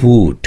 food